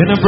in a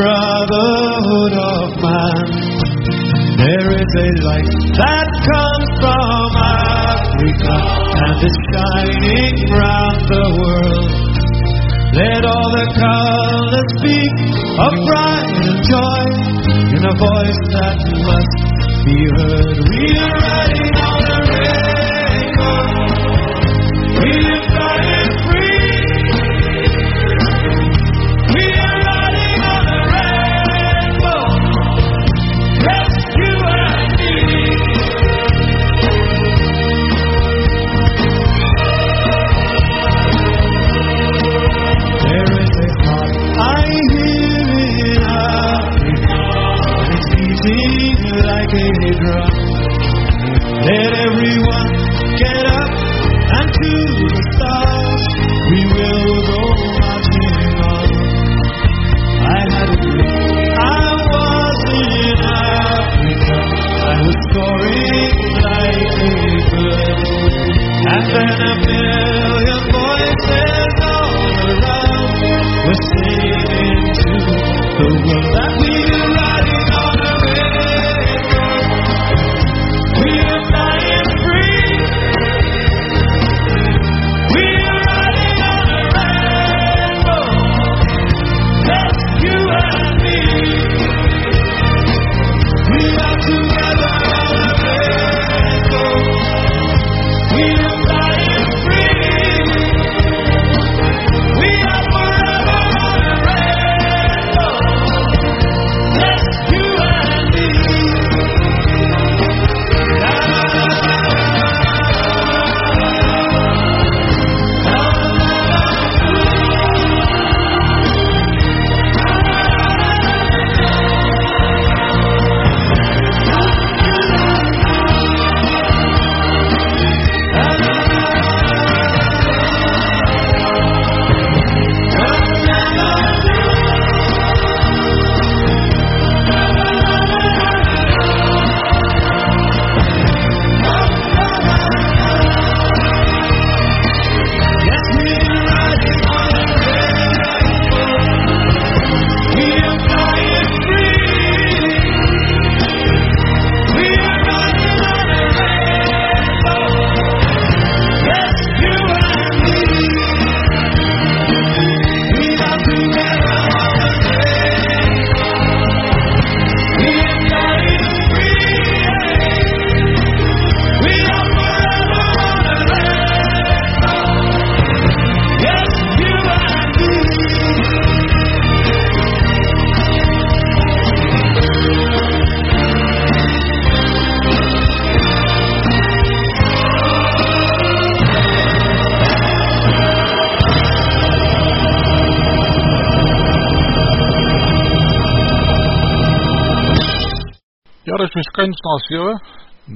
Dit is miskyn na 7,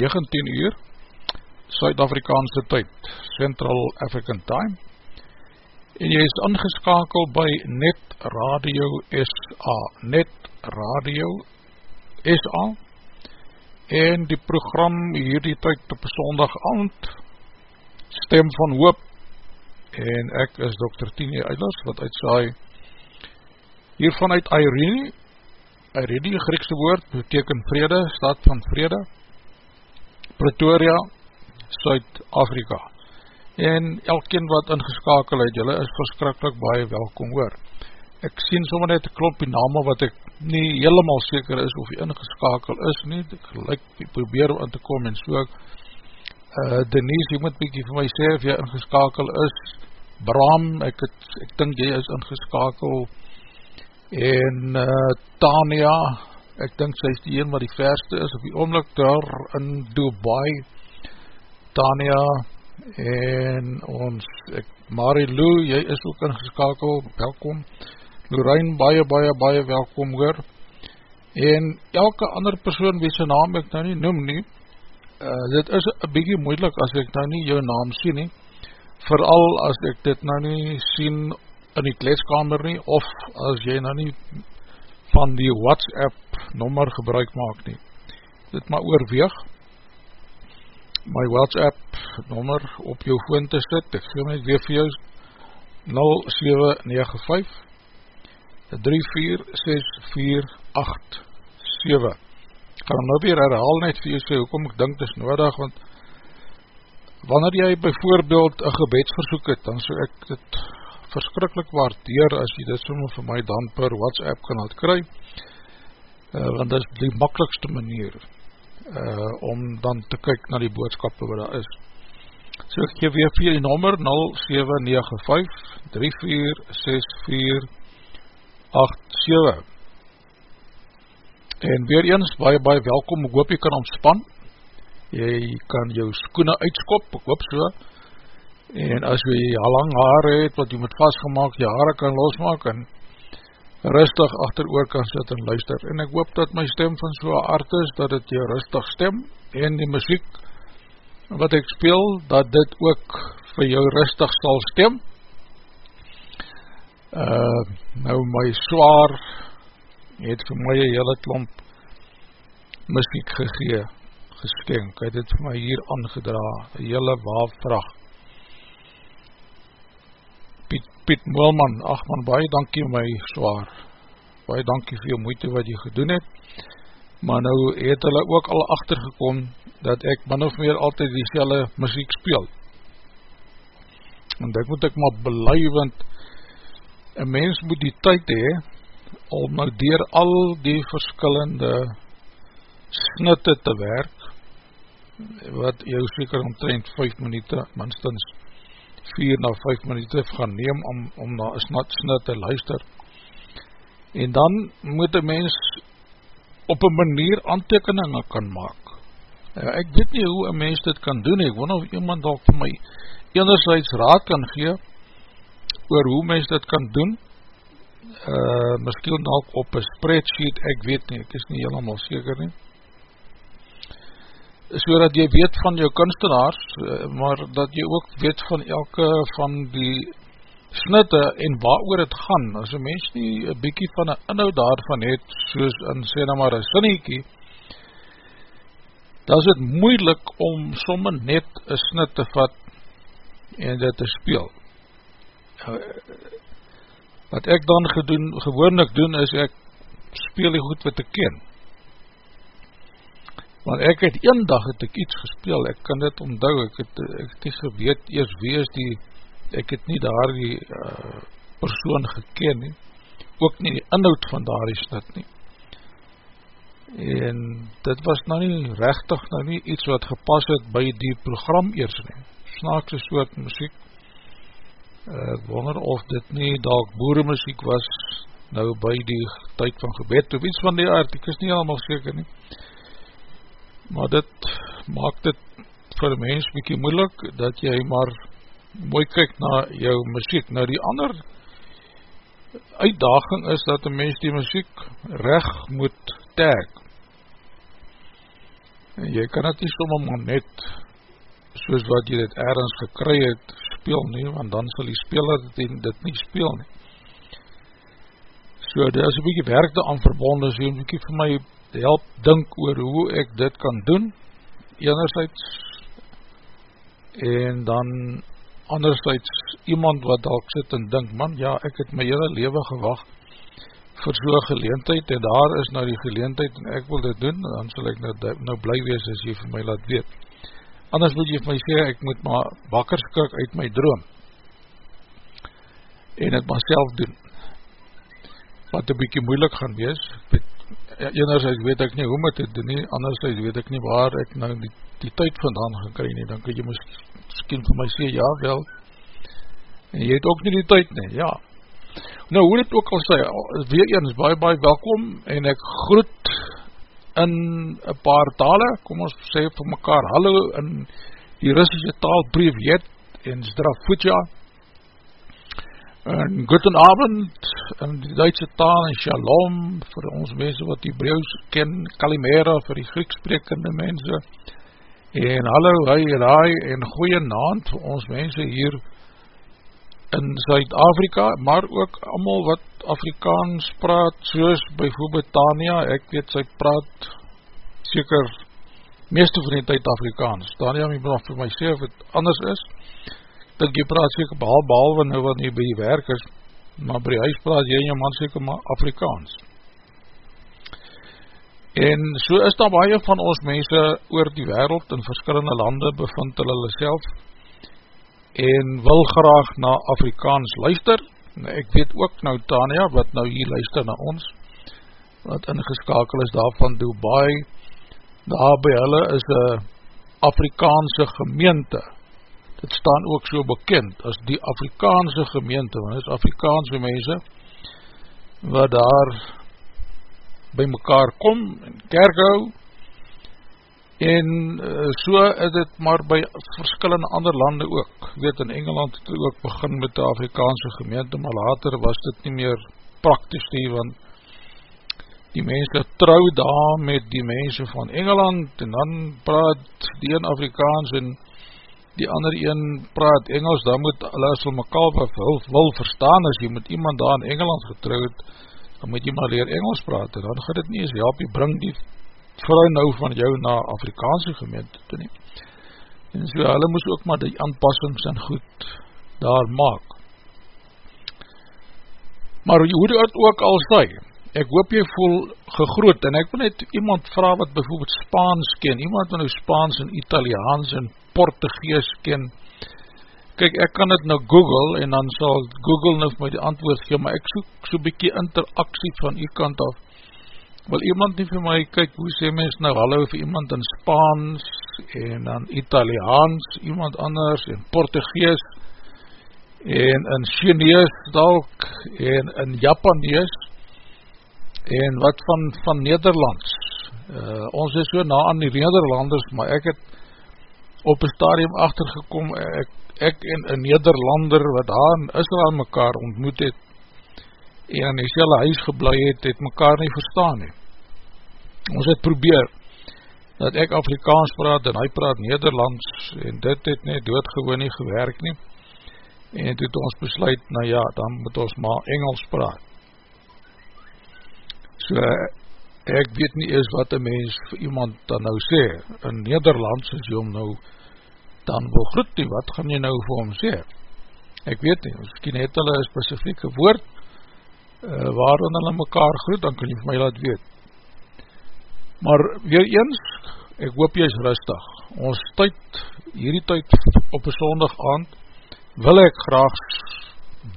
19 uur, Suid-Afrikaanse tyd, Central African Time, en jy is ingeskakel by Net Radio SA, Net Radio SA, en die program hierdie tyd op sondag aand, Stem van Hoop, en ek is Dr. Tini Eilers, wat uitsaai hiervan uit Irene, Irene, die Griekse woord, beteken vrede, stad van vrede, Pretoria, Suid-Afrika. En elkeen wat ingeskakel het, julle is verskrikkelijk baie welkom hoor. Ek sien sommer net een klompie name wat ek nie helemaal seker is of jy ingeskakel is nie, ek gelijk probeer om in te kom en so ek, uh, Denise, jy moet bykie vir my sê of jy ingeskakel is, Bram, ek, het, ek dink jy is ingeskakel, en uh, Tania, ek dink sy is die een wat die verste is, op die oomlik daar in Dubai, Tania, en ons, ek, Marilou, jy is ook ingeskakel, welkom, Lorraine, baie, baie, baie welkom hoor, en elke ander persoon wie sy naam ek nou nie noem nie, uh, dit is een bykie moeilik as ek nou nie jou naam sien nie, vooral as ek dit nou nie sien in die kleedskamer nie, of as jy nou nie van die WhatsApp nommer gebruik maak nie. Dit maar oorweeg, my WhatsApp nummer op jou phone te sit, ek gee my weer vir jou 0795 34647 Ek kan nou weer herhaal net vir jou sê, hoekom ek dink dit is nodig, want wanneer jy bijvoorbeeld een gebedsversoek het, dan so ek dit verskrikkelijk waardeer as jy dit soms vir my dan per WhatsApp kan het kry, uh, want dit is die makkelijkste manier uh, om dan te kyk na die boodskappe wat daar is. So ek geef weer vir die nommer 0795-3464-87 En weer eens, baie baie welkom, ek hoop jy kan ontspan, jy kan jou skoene uitskop, ek hoop so, en as jy al lang haare het, wat jy moet vastgemaak, jy haare kan losmaak, en rustig achter oor kan sit en luister, en ek hoop dat my stem van so'n aard is, dat het jou rustig stem, en die muziek, wat ek speel, dat dit ook vir jou rustig sal stem, uh, nou my zwaar, het vir my een hele klomp muziek gegee, geskenk, het het vir my hier aangedra, een hele waafvracht, Piet, Piet Moelman, ach man, baie dankie my zwaar, baie dankie vir jou moeite wat jy gedoen het, maar nou het hulle ook al achtergekom, dat ek min of meer altyd die selle muziek speel, en dit moet ek maar belei, want een mens moet die tyd hee, om nou dier al die verskillende snitte te werk, wat jou seker omtrent 5 minuut, minstens 4 na 5 minuut gaan neem om, om na een snit te luister. En dan moet een mens op een manier aantekeningen kan maak. Ja, ek weet nie hoe een mens dit kan doen, ek wonder of iemand al vir my enerzijds raad kan gee, oor hoe mens dit kan doen, uh, miskien ook op een spreadsheet, ek weet nie, ek is nie helemaal seker nie, so dat jy weet van jou kunstenaars, uh, maar dat jy ook weet van elke van die snitte en waar oor het gaan, as een mens nie een bykie van een inhoud daarvan het, soos in sê nou maar een sinniekie, dan is het moeilik om somme net een snit te vat en dit te speel. Uh, wat ek dan gedoen, gewoonlik doen is ek speel die goed wat ek ken want ek het een dag het ek iets gespeel. Ek kan dit omdou, ek het, ek het nie geweet eers wie is die ek het nie daar die uh, persoon geken nie. Ook nie die inhoud van daar die snit nie. En dit was nou nie rechtig nou nie iets wat gepas het by die program eers nie. Snaakse soort muziek. Ek wonder of dit nie dalk boeremuziek was nou by die tyd van gebed of iets van die aard, ek is nie allemaal seker nie maar dit maak dit vir mens bykie moeilik dat jy maar mooi kyk na jou muziek nou die ander uitdaging is dat die mens die muziek recht moet tag en jy kan het nie sommer maar net soos wat jy dit ergens gekry het speel nie, want dan sal die speler dit, dit nie speel nie. So, dit is een bykie werk daaraan verbonden, so een bykie vir my help dink oor hoe ek dit kan doen, enerzijds, en dan anderzijds iemand wat al sit en dink, man, ja, ek het my hele leven gewacht vir so'n geleentheid, en daar is nou die geleentheid, en ek wil dit doen, dan sal ek nou, nou blij wees as jy vir my laat weet. Anders moet jy vir my sê, ek moet maar wakker skik uit my droom, en het maar self doen, wat een bykie moeilik gaan wees, enerzijds weet ek nie hoe moet dit doen nie, anderzijds weet ek nie waar ek nou die, die tyd vandaan gaan kry nie, dan kan jy miskien vir my sê, ja wel, en jy het ook nie die tyd nie, ja, nou hoe dit ook al sê, weer eens, baie baie welkom, en ek groet in een paar tale, kom ons sê vir mekaar hallo in die Russische taal Privet en Zdrafutja en Guten Abend in die Duitse taal en Shalom vir ons mense wat die Breus ken, Kalimera vir die Grieksprekende mense en hallo, hy, raai en goeie naand vir ons mense hier in Zuid-Afrika, maar ook allemaal wat Afrikaans praat, soos bijvoorbeeld Tania, ek weet sy praat seker meeste van die tyd Afrikaans. Daniel, jy moet vir my sê of het anders is. Dink jy praat seker behal, behalwe nou wat nie by die werk is, maar by die huis praat jy en jou man seker maar Afrikaans. En so is daar baie van ons mense oor die wereld in verskillende lande bevind hulle self en wil graag na Afrikaans luister. Nou, ek weet ook nou Tania wat nou hier luister na ons wat ingeskakel is daar van Dubai daar by hulle is een Afrikaanse gemeente dit staan ook so bekend as die Afrikaanse gemeente want is Afrikaanse mense wat daar by mekaar kom en kerk hou. En uh, so is het maar by verskillende ander lande ook. Weet in Engeland het ook begin met die Afrikaanse gemeente maar later was dit nie meer praktisch nie want die mense trou daar met die mense van Engeland en dan praat die een Afrikaans en die ander een praat Engels, dan moet hulle as hulle mekaar wil, wil verstaan, as jy met iemand daar in Engeland getrouwd, dan moet jy maar leer Engels praat, en dan gaat het nie eens jy bring die vrou nou van jou na Afrikaanse gemeente toe nie. En so, hulle moes ook maar die aanpassings en goed daar maak. Maar hoe dit ook al sê, ek hoop jy voel gegroot, en ek wil net iemand vraag wat bijvoorbeeld Spaans ken, iemand wat nou Spaans en Italiaans en Portugees ken, kyk ek kan het nou google, en dan sal google nou vir my die antwoord gee, maar ek soek so'n bykie interaksie van die kant af, wil iemand nie vir my, kyk hoe sê mens nou hallo vir iemand in Spaans, en dan Italiaans, iemand anders, en Portugees, en in Chinees dalk, en in Japanees, en wat van, van Nederlands, uh, ons is so na aan die Nederlanders, maar ek het op een stadium achtergekom, ek, ek en een Nederlander wat daar in Israel mekaar ontmoet het, en in die selle huis geblei het, het mekaar nie verstaan nie. Ons het probeer, dat ek Afrikaans praat, en hy praat Nederlands, en dit het nie doodgewoon nie gewerk nie, en het het ons besluit, nou ja, dan moet ons maar Engels praat. So, ek weet nie eens wat een mens vir iemand dan nou sê, in Nederlands is jy om nou dan wil groet nie, wat gaan jy nou vir hom sê? Ek weet nie, miskien het hulle een specifieke woord, uh, waarin hulle mekaar groet, dan kan jy vir my laat weet. Maar weer eens, ek hoop jy is rustig, ons tyd, hierdie tyd op een sondag aand, wil ek graag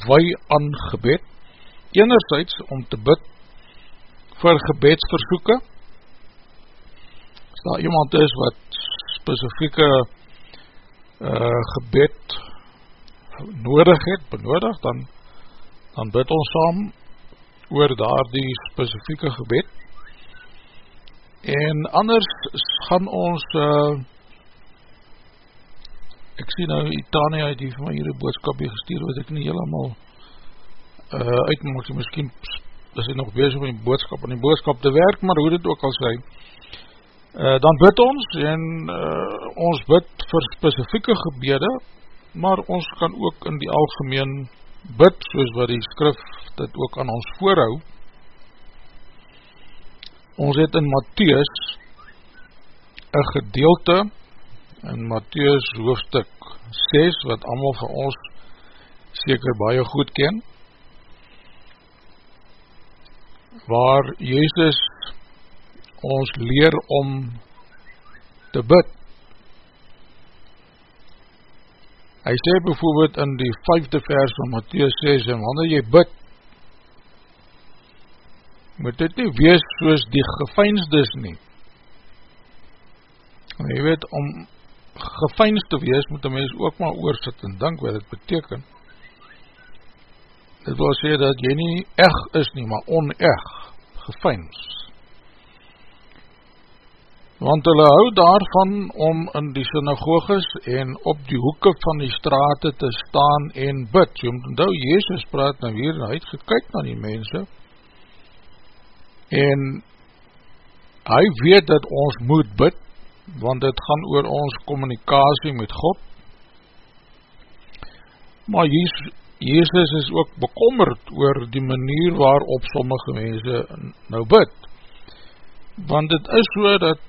wei aan gebed, enerzijds om te bid vir gebedsversoeken as daar iemand is wat specifieke uh, gebed nodig het, benodig, dan dan bid ons saam oor daar die specifieke gebed. En anders gaan ons uh, ek sien nou Itania het hier vir my hier een boodskapje gestuur wat ek nie helemaal uh, uitmaak, miskien is hy nog bezig met die boodskap en die boodskap te werk, maar hoe dit ook al sê, uh, dan bid ons en uh, ons bid vir specifieke gebede, maar ons kan ook in die algemeen bid, soos wat die skrif dit ook aan ons voorhou. Ons het in Matthäus een gedeelte in Matthäus hoofdstuk 6, wat allemaal van ons seker baie goed ken, waar Jezus ons leer om te bid. Hy sê bijvoorbeeld in die vijfde vers van Matthäus 6, en wanneer jy bid, moet dit nie wees soos die gefeinsdes nie. En jy weet, om gefeins te wees, moet die mens ook maar oorsit en dank wat het beteken. Dit wil sê dat jy nie eg is nie, maar oneg, gefeins. Want hulle hou daarvan om in die synagoges en op die hoeke van die straten te staan en bid. Jy moet onthou, Jezus praat nou hier en hy het gekyk na die mense en hy weet dat ons moet bid, want dit gaan oor ons communicatie met God. Maar Jezus Jezus is ook bekommerd oor die manier waarop sommige mense nou bid. Want het is so dat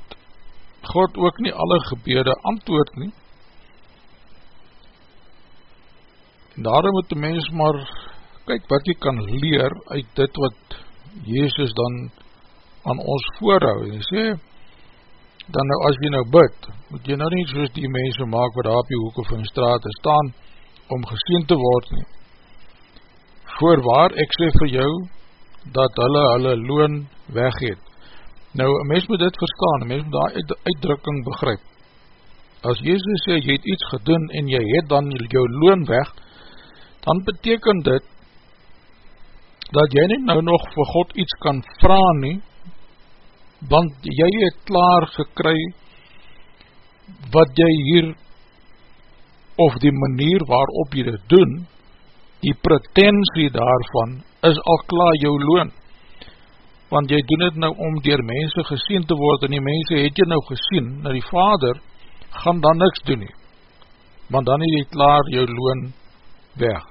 God ook nie alle gebede antwoord nie. En daarom moet die mens maar kyk wat jy kan leer uit dit wat Jezus dan aan ons voorhou. En jy sê, dan nou as jy nou bid, moet jy nou nie soos die mense maak wat daar op die hoek of in straat staan, om geseen te word nie. Voorwaar, ek sê vir jou, dat hulle hulle loon weggeet. Nou, een mens moet dit verstaan, een mens moet die uit, uitdrukking begryp. As Jezus sê, jy het iets gedoen en jy het dan jou loon weg, dan beteken dit, dat jy nie nou nog vir God iets kan vraag nie, want jy het klaar gekry, wat jy hier, of die manier waarop jy dit doen, die pretensie daarvan, is al klaar jou loon, want jy doen het nou om dier mense gesien te word, en die mense het jy nou gesien, na die vader, gaan dan niks doen nie, want dan het jy klaar jou loon weg.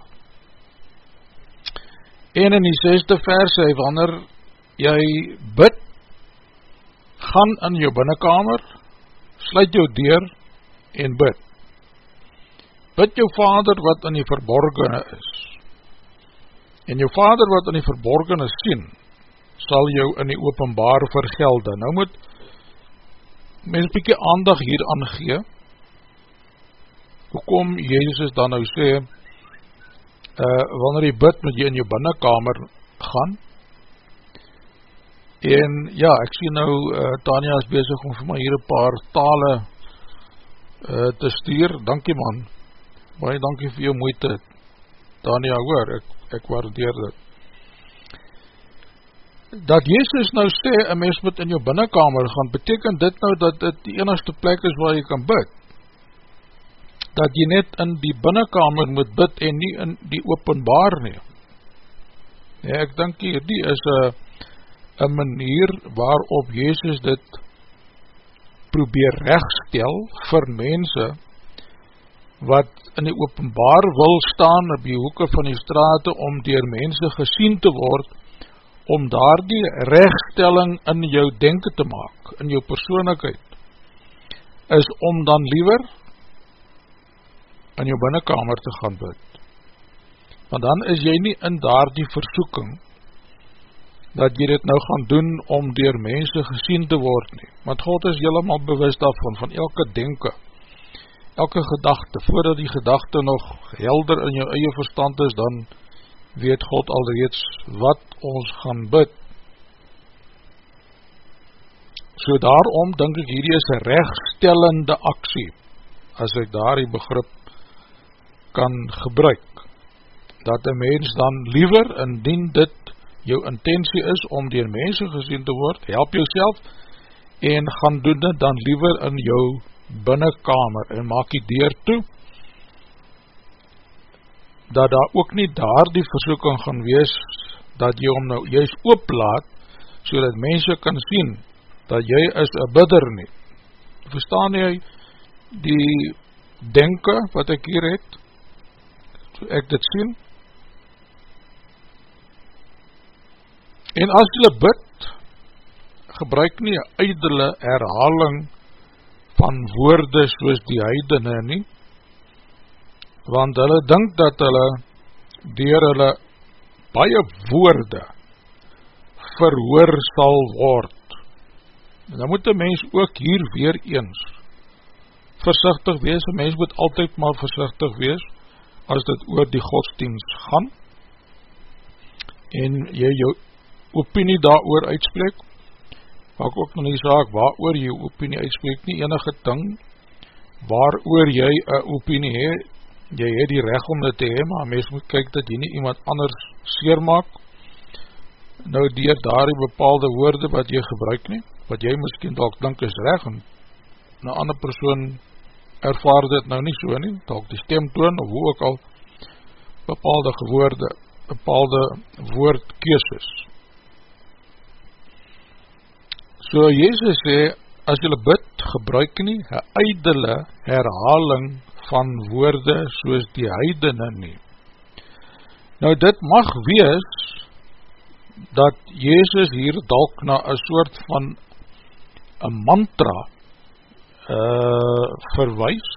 En in die zesde vers, hy wanneer jy bid, gaan in jou binnenkamer, sluit jou deur en bid. Bid jou vader wat in die verborgene is, en jou vader wat in die verborgene sien, sal jou in die openbaar vergelde. Nou moet mens bykie aandag hier aangee, hoekom Jezus dan nou sê, uh, wanneer jy bid, moet jy in jou binnenkamer gaan, en ja, ek sien nou, uh, Tania is bezig om vir my hier een paar tale uh, te stuur, dankie man, baie dankie vir jou moeite, Tania hoor, ek ek waardeer dit. Dat Jezus nou sê, een mens moet in jou binnenkamer gaan, beteken dit nou dat dit die enigste plek is waar jy kan bid. Dat jy net in die binnenkamer moet bid en nie in die openbaar nie. Ja, ek denk hier, die is een manier waarop Jezus dit probeer rechtstel vir mense wat in die openbaar wil staan op die hoeke van die straat om dier mense gesien te word, om daar die rechtstelling in jou denken te maak, in jou persoonlijkheid, is om dan liever in jou binnenkamer te gaan bid. Want dan is jy nie in daar die versoeking, dat jy dit nou gaan doen om dier mense gesien te word nie. Want God is helemaal bewust daarvan, van elke denken, elke gedachte, voordat die gedachte nog helder in jou eie verstand is, dan weet God alreeds wat ons gaan bid. So daarom, denk ek, hierdie is een rechtstellende aksie, as ek daar die begrip kan gebruik, dat een mens dan liever, indien dit jou intentie is, om dier mense gezien te word, help jouself, en gaan doen dit dan liever in jou binnenkamer en maak die deur toe, dat daar ook nie daar die versoeking gaan wees, dat jy hom nou juist ooplaat, so dat mense kan sien, dat jy is een bidder nie. Verstaan jy die denken wat ek hier het, so ek dit sien, en as jy bid, gebruik nie een eidele herhaling van woorde soos die heidene nie, want hulle dink dat hulle dier hulle baie woorde verhoor sal word. En dan moet die mens ook hier weer eens versichtig wees, een mens moet altyd maar versichtig wees, as dit oor die godsdienst gaan, en jy jou opinie daar oor uitspreek, maak ook nog die saak waar oor jy opinie uitspreek nie enige ting waar oor jy een opinie he, jy het die recht om dit te hee, maar mens moet kyk dat jy nie iemand anders seer maak nou dier daar die bepaalde woorde wat jy gebruik nie, wat jy miskien dalk dink is recht en een ander persoon ervaar dit nou nie so nie, dalk die stemtoon of hoe ook al bepaalde gewoorde, bepaalde woordkeeses So Jezus sê, as jylle bid, gebruik nie een eidele herhaling van woorde soos die heidene nie. Nou dit mag wees, dat Jezus hier dalk na een soort van een mantra uh, verwijs,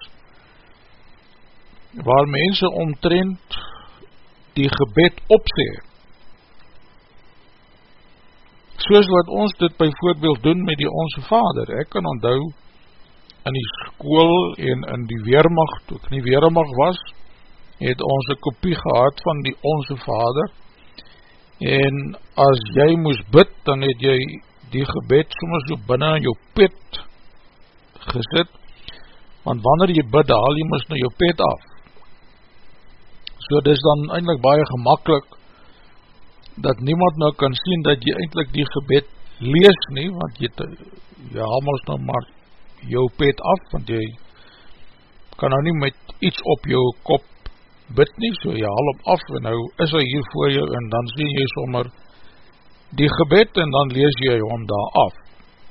waar mense omtrent die gebed opsê, soos wat ons dit byvoorbeeld doen met die Onse Vader. Ek kan onthou in die school en in die Weermacht, toe ek in die Weermacht was, het ons een kopie gehad van die Onse Vader en as jy moes bid, dan het jy die gebed soms so binnen in jou pet gesit, want wanneer jy bid, haal jy moes na jou pet af. So dit is dan eindelijk baie gemakkelijk dat niemand nou kan sien dat jy eindelijk die gebed lees nie, want jy, te, jy haal ons nou maar jou pet af, want jy kan nou nie met iets op jou kop bid nie, so jy haal hem af en nou is hy hier voor jou en dan sien jy sommer die gebed en dan lees jy hom daar af.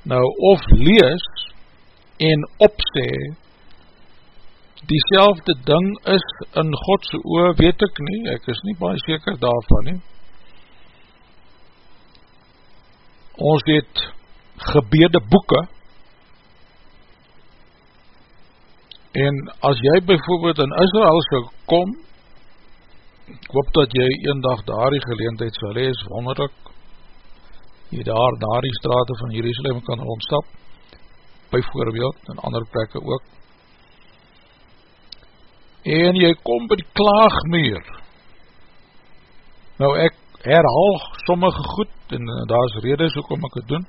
Nou of lees en opsê die selfde ding is in Godse oor, weet ek nie, ek is nie baie seker daarvan nie. Ons het gebede boeken en as jy bijvoorbeeld in Israel sal kom, ek hoop dat jy een dag daar die geleentheid sal lees, wonderlik, jy daar, daar die straten van Jerusalem kan rondstap, bijvoorbeeld, in ander plekke ook, en jy kom by die klaagmeer, nou ek herhaal sommige goed, en daar is rede so kom ek het doen,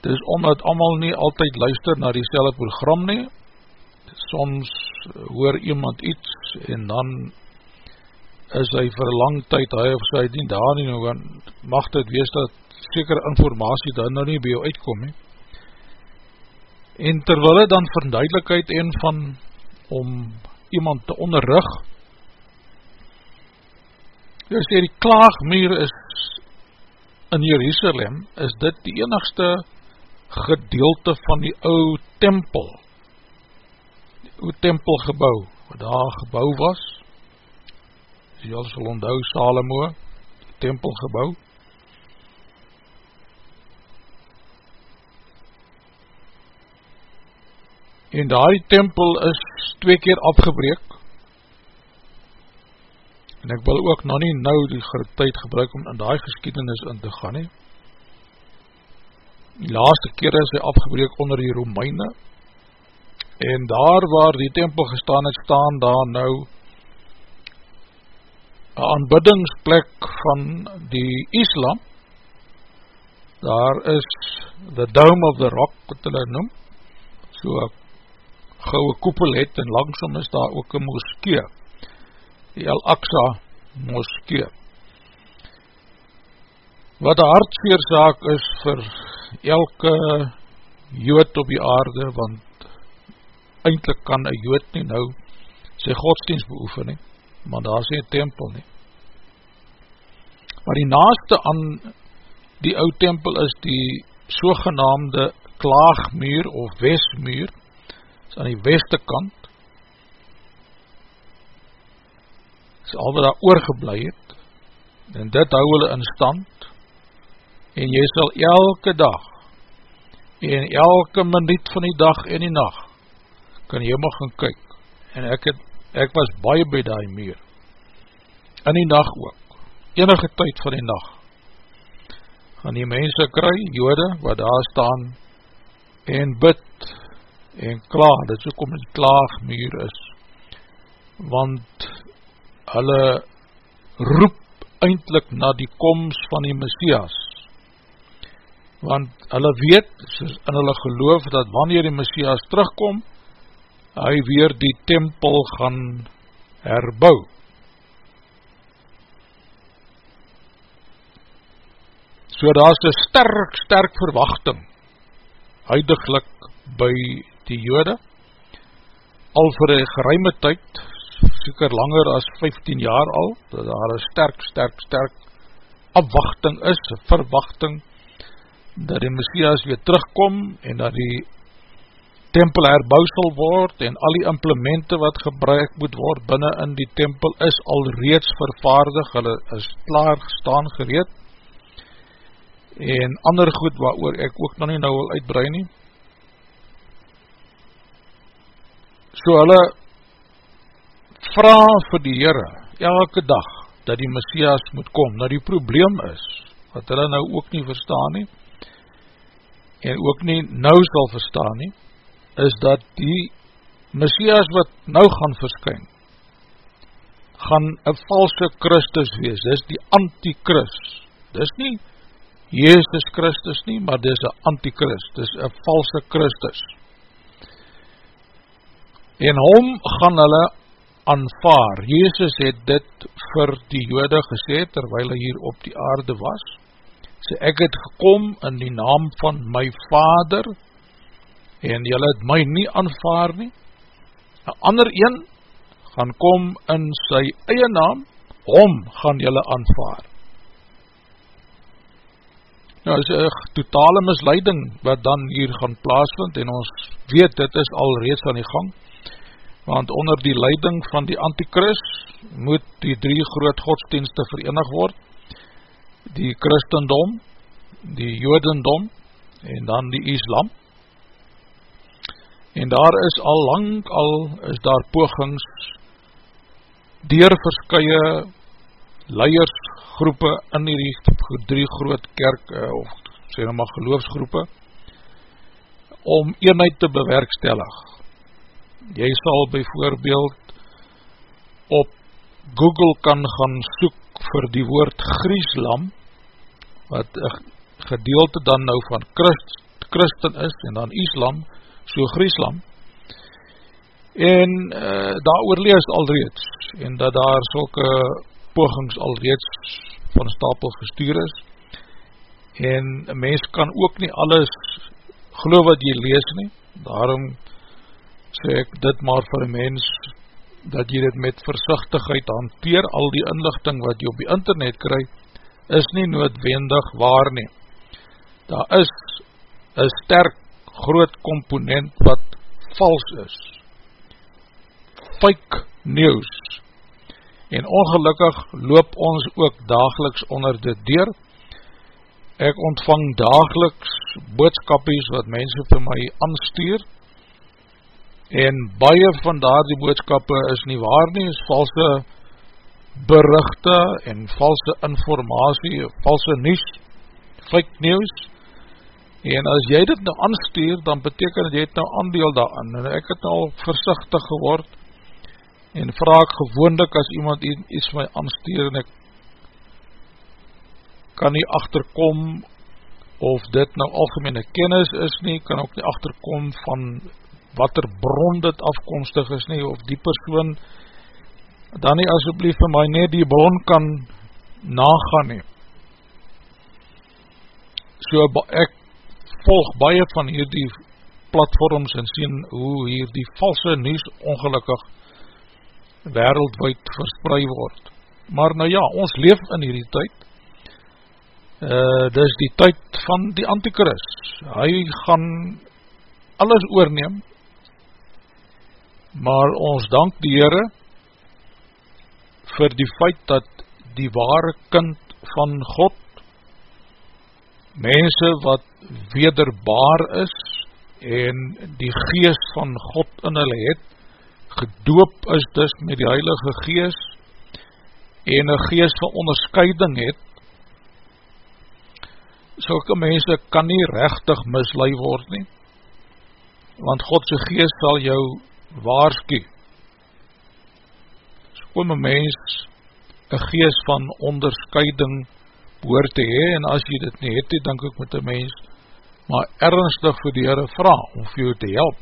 dit is omdat allemaal nie altyd luister na die selle program nie, soms hoor iemand iets, en dan is hy vir lang tyd, hy of sy nie daar nie, nou mag dit wees dat seker informatie dan nou nie by jou uitkom nie. En terwille dan verduidelijkheid en van om iemand te onderrug, jy sê die klaagmuur is in Jerusalem, is dit die enigste gedeelte van die ou tempel, die ou tempelgebouw, wat daar gebouw was, as jy al sal onthou Salomo, tempelgebouw, en die tempel is twee keer afgebreek, en ek wil ook nog nie nou die tyd gebruik om in die geschiedenis in te gaan nie, die laaste keer is hy afgebreek onder die Romeine, en daar waar die tempel gestaan het, staan daar nou een aanbiddingsplek van die islam, daar is the dome of the rock, wat hulle noem, so een gouwe koepel het, en langsom is daar ook een moskee, die Al-Aqsa moskee, wat een hartveerzaak is vir elke jood op die aarde, want eindelijk kan een jood nie nou sy godsdienst beoefening, maar daar is nie tempel nie. Maar die naaste aan die oud tempel is die sogenaamde klaagmuur of westmuur, is aan die weste kant, is al wat daar oorgeblij het, en dit hou hulle in stand, en jy sal elke dag, en elke minuut van die dag en die nacht, kan jy maar gaan kyk, en ek het ek was baie by die muur, in die nacht ook, enige tyd van die nacht, gaan die mense kry, jode, wat daar staan, en bid, en klaag, dit is ook om die klaagmuur is, want hulle roep eindelijk na die komst van die Messias, want hulle weet, soos in hulle geloof, dat wanneer die Messias terugkom, hy weer die tempel gaan herbou. So daar is een sterk, sterk verwachting, huidiglik by die jode, al vir een geruime tyd, seker langer as 15 jaar al, dat daar een sterk, sterk, sterk afwachting is, verwachting, dat die Messias weer terugkom, en dat die tempel herbouw sal word en al die implemente wat gebruik moet word binnen in die tempel is al reeds vervaardig, hulle is klaar gestaan gereed. En ander goed waar ek ook nog nie nou wil uitbrei nie. So hulle vraag vir die Heere elke dag dat die Messias moet kom. Nou die probleem is, wat hulle nou ook nie verstaan nie, en ook nie nou sal verstaan nie, is dat die Messias wat nou gaan verskyn, gaan een valse Christus wees, dis die antichrist, dis nie Jezus Christus nie, maar dis een antichrist, dis een valse Christus. En hom gaan hulle aanvaar. Jezus het dit vir die jode gesê, terwijl hy hier op die aarde was. Sê, ek het gekom in die naam van my vader, en jylle het my nie aanvaar nie. Een ander een gaan kom in sy eie naam, hom gaan jylle aanvaar. Nou is een totale misleiding wat dan hier gaan plaasvind en ons weet dit is al reeds aan die gang want onder die leiding van die antichrist moet die drie groot godsdienste verenig word die christendom die jodendom en dan die islam en daar is al lang al is daar pogings dier verskye leiersgroepe in die drie groot kerk of sê nou maar geloofsgroepe om eenheid te bewerkstellig. Jy sal bijvoorbeeld op Google kan gaan soek vir die woord Grieslam wat gedeelte dan nou van Christ, Christen is en dan Islam, so Grieslam. En uh, daar oorlees alreeds en dat daar sulke pogings al reeds van stapel gestuur is. En een mens kan ook nie alles geloof wat jy lees nie. Daarom sê ek dit maar vir mens dat jy dit met versichtigheid hanteer. Al die inlichting wat jy op die internet kry is nie noodwendig waar nie. Daar is een sterk groot komponent wat vals is. Fake news. En ongelukkig loop ons ook dageliks onder dit deur. Ek ontvang dageliks boodskapies wat mense vir my aanstuur en baie van daar die boodskappe is nie waar nie, is valse berichte en valse informatie, valse nieuws, fake news. En as jy dit nou aanstuur, dan beteken dat jy het nou aandeel daarin. En ek het al versichtig geword en vraag gewoonlik as iemand iets my aanstuur en ek kan nie achterkom of dit nou algemene kennis is nie, kan ook nie achterkom van wat er bron dit afkomstig is nie, of die persoon dan nie asjeblief vir my net die bron kan nagaan nie. So ek volg baie van hierdie platforms en sien hoe hier die valse nieuws ongelukkig wereldwijd verspreid word. Maar nou ja, ons leef in hierdie tyd, uh, dis die tyd van die antikris, hy gaan alles oorneem, maar ons dank die Heere vir die feit dat die ware kind van God, mense wat wederbaar is, en die geest van God in hulle het, gedoop is dus met die Heilige Gees en een gees van onderscheiding het, sylke mense kan nie rechtig mislui word nie, want Godse gees sal jou waarskie. So kom een mens een gees van onderscheiding behoor te hee, en as jy dit nie het, denk ek met die mens, maar ernstig vir die Heere vraag, om vir jou te help,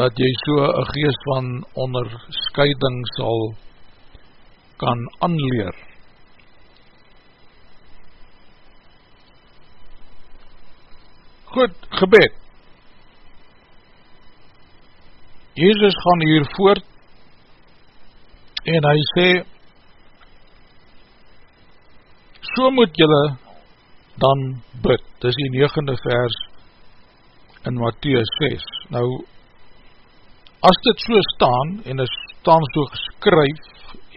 dat jy so een geest van onderscheiding sal kan aanleer. Goed, gebed. Jezus gaan hier voort en hy sê so moet jylle dan bid. Dis die negende vers in Matthäus 6. Nou, as dit so staan, en het staan so geskryf,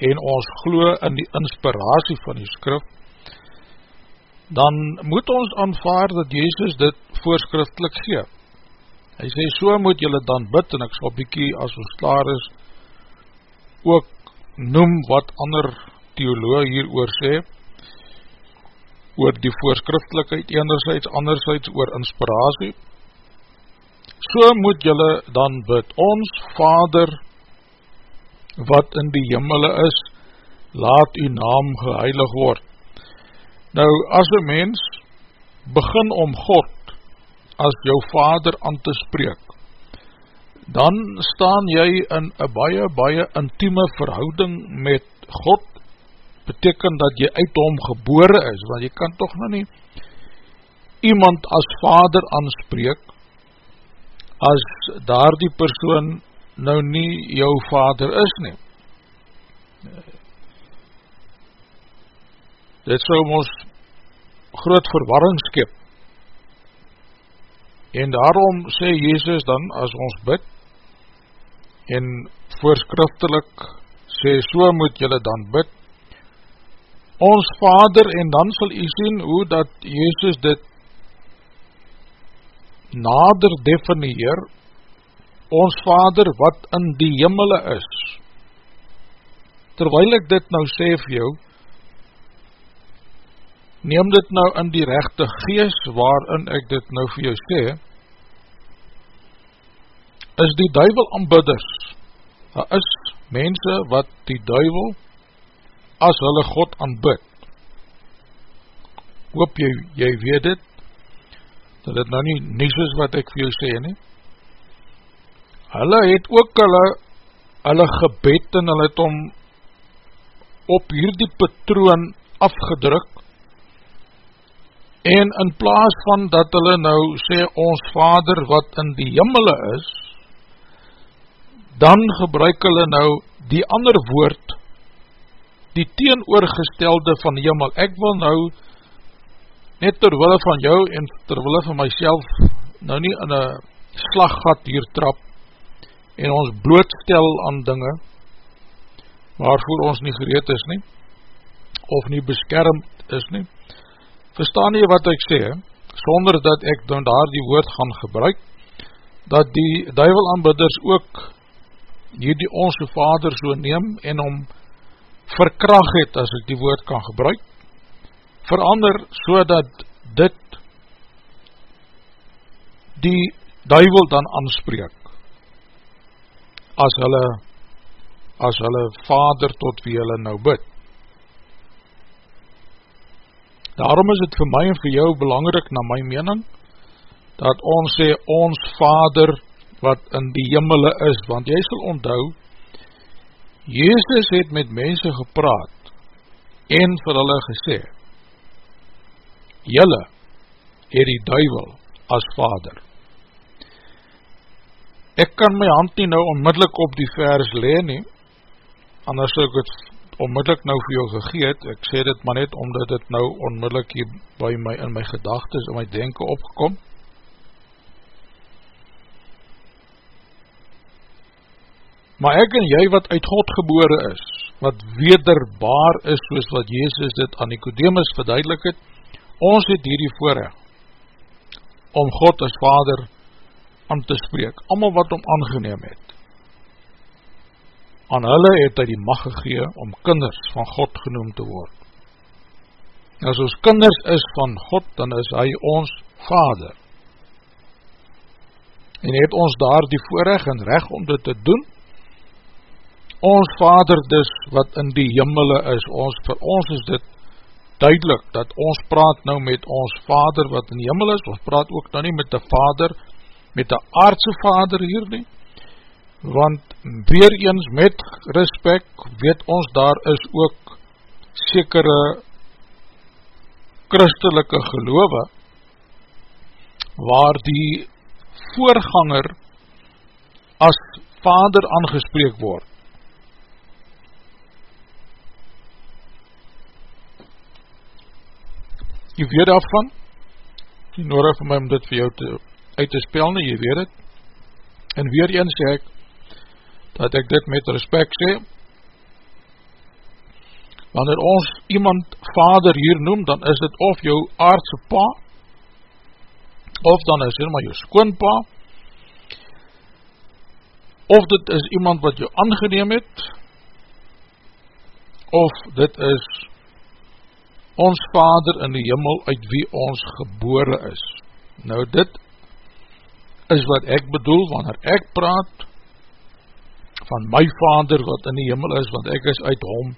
en ons glo in die inspiratie van die skrif, dan moet ons aanvaar dat Jezus dit voorskriftelik gee. Hy sê, so moet julle dan bid, en ek sal bykie, as ons klaar is, ook noem wat ander theoloog hier oor sê, oor die voorskriftelikheid enerzijds, anderzijds oor inspiratie. So moet julle dan bid, ons Vader, wat in die jimmele is, laat u naam geheilig word. Nou, as een mens begin om God as jou vader aan te spreek, dan staan jy in een baie, baie intieme verhouding met God, beteken dat jy uit hom gebore is, want jy kan toch nou nie iemand as vader aanspreek, as daar die persoon nou nie jou vader is nie. Dit sou ons groot verwarring skep. En daarom sê Jezus dan, as ons bid, en voorskriftelik sê, so moet jylle dan bid, ons vader, en dan sal jy sien hoe dat Jezus dit nader definieer, ons vader wat in die jimmele is. Terwijl ek dit nou sê vir jou, neem dit nou in die rechte gees waarin ek dit nou vir jou sê, is die duivel aanbidders, daar is mense wat die duivel as hulle God aanbid. Hoop jy, jy weet dit, dat dit nou nie nies is wat ek vir jou sê nie. Hulle het ook hulle, hulle gebed en hulle het om op hierdie patroon afgedruk en in plaas van dat hulle nou sê ons vader wat in die jimmele is, dan gebruik hulle nou die ander woord, die teenoorgestelde van die jimmel. Ek wil nou net terwille van jou en terwille van myself nou nie in een slaggat hier trap en ons blootstel aan dinge waarvoor ons nie gereed is nie of nie beskermd is nie verstaan jy wat ek sê, sonder dat ek dan daar die woord gaan gebruik, dat die duivelaanbidders ook hier die onse vader so neem en om verkracht het, as ek die woord kan gebruik, verander so dat dit die duivel dan aanspreek, as hulle, as hulle vader tot wie hulle nou bid. Daarom is het vir my en vir jou belangrijk na my mening, dat ons sê ons vader wat in die jimmele is, want jy sal onthou, Jezus het met mense gepraat en vir hulle gesê, Julle het die duivel as vader. Ek kan my hand nie nou onmiddellik op die vers leen nie, anders ek het onmiddellik nou vir jou gegeet, ek sê dit maar net omdat dit nou onmiddellik hier by my in my gedagtes en my denken opgekom. Maar ek en jy wat uit God gebore is, wat wederbaar is soos wat Jezus dit aan Nicodemus verduidelik het, ons het hierdie voorrecht om God as Vader aan te spreek, allemaal wat om aangeneem het aan hulle het hy die mag gegee om kinders van God genoem te word. As ons kinders is van God, dan is hy ons vader. En het ons daar die voorrecht en recht om dit te doen, ons vader dus wat in die jimmele is, ons, vir ons is dit duidelik, dat ons praat nou met ons vader wat in die jimmel is, ons praat ook nou nie met die vader, met die aardse vader hier nie, want weer eens met respect weet ons daar is ook sekere christelike geloof waar die voorganger as vader aangespreek word. Jy weet daarvan, nie nodig vir my om dit vir jou te, uit te spel nie, jy weet het, en weer eens sê ek, dat ek dit met respect sê, wanneer ons iemand vader hier noem, dan is dit of jou aardse pa, of dan is dit maar jou skoonpa, of dit is iemand wat jou aangeneem het, of dit is ons vader in die jimmel uit wie ons gebore is. Nou dit is wat ek bedoel, wanneer ek praat van my vader wat in die jimmel is, want ek is uit hom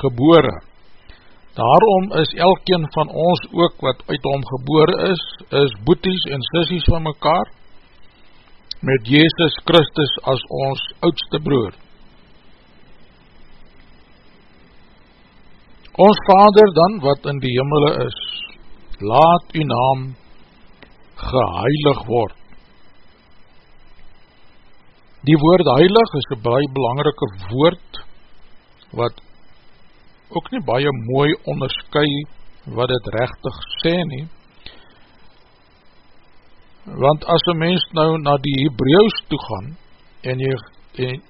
gebore. Daarom is elkeen van ons ook wat uit hom gebore is, is boeties en sissies van mekaar, met Jezus Christus as ons oudste broer. Ons Vader dan, wat in die jimmele is, laat u naam geheilig word. Die woord heilig is een baie belangrike woord, wat ook nie baie mooi onderskui wat het rechtig sê nie, want as een mens nou na die Hebreeuws toe gaan, en jy, en